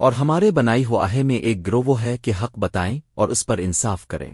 اور ہمارے بنائی ہو آہے میں ایک گروہ ہے کہ حق بتائیں اور اس پر انصاف کریں۔